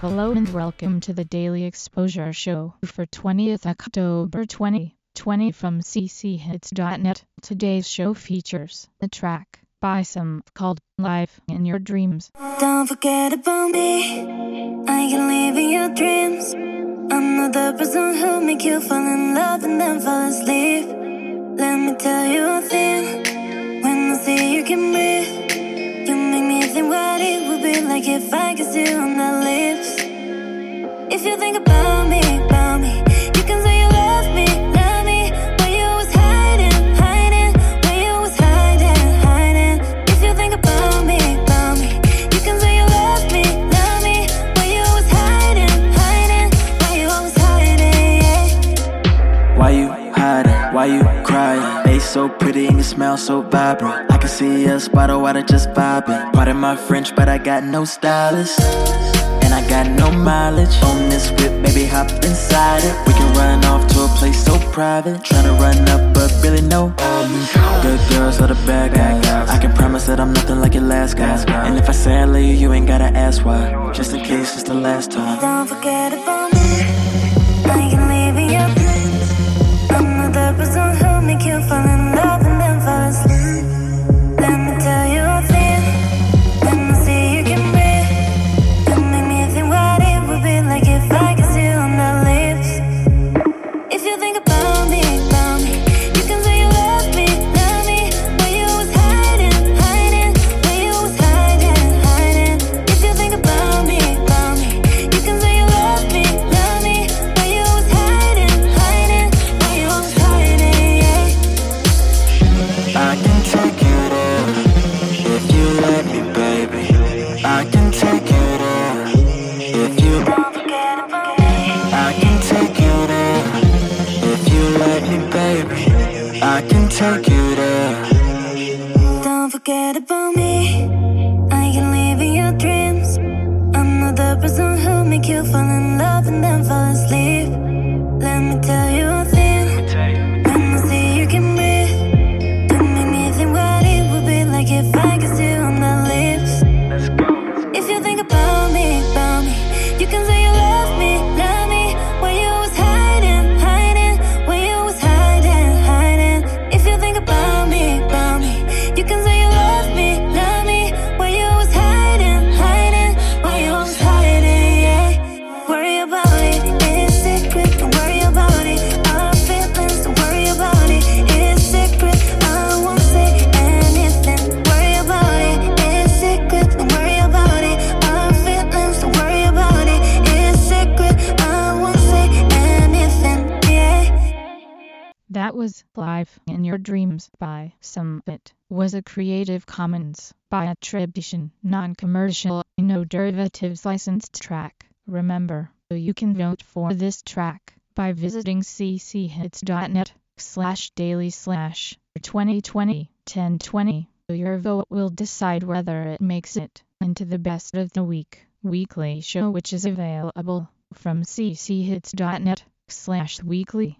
Hello and welcome to the Daily Exposure Show for 20th October 2020 from cchits.net. Today's show features the track by some called Life in Your Dreams. Don't forget about me. I can live in your dreams. I'm not the person who make you fall in love and then fall asleep. Let me tell you a thing. When I see you can breathe, you make me think what it would be like if I could see you Why you crying? Face so pretty and you smell so vibrant. I can see us by the water just vibing. Pardon my French, but I got no stylist. And I got no mileage on this whip, baby, hop inside it. We can run off to a place so private. Tryna run up, but really no. Good girls are the bad guys. I can promise that I'm nothing like your last guy. And if I say I you, you ain't gotta ask why. Just in case it's the last time. Don't forget about me. The person who make you fall in love I can take you there if you. I can take you there if you let me, baby. I can take you there. Don't forget about me. I can live in your dreams. I'm not the person who make you fall in love and then fall asleep. Let me tell you a thing. That was Life in Your Dreams by Some. It was a Creative Commons by attribution, non-commercial, no derivatives licensed track. Remember, you can vote for this track by visiting cchits.net slash daily slash 2020 1020. Your vote will decide whether it makes it into the best of the week weekly show which is available from cchits.net slash weekly.